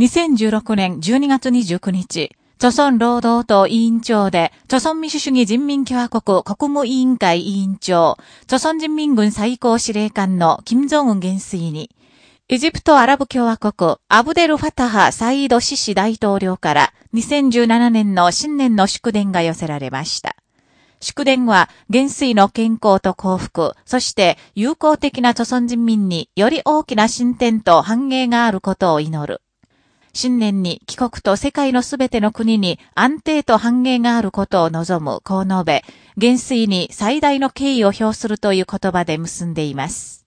2016年12月29日、著村労働党委員長で、著村民主主義人民共和国国務委員会委員長、著村人民軍最高司令官の金正恩元帥に、エジプトアラブ共和国アブデル・ファタハ・サイード・シシ大統領から2017年の新年の祝電が寄せられました。祝電は、元帥の健康と幸福、そして友好的な著村人民により大きな進展と繁栄があることを祈る。新年に帰国と世界のすべての国に安定と繁栄があることを望む、こう述べ、元帥に最大の敬意を表するという言葉で結んでいます。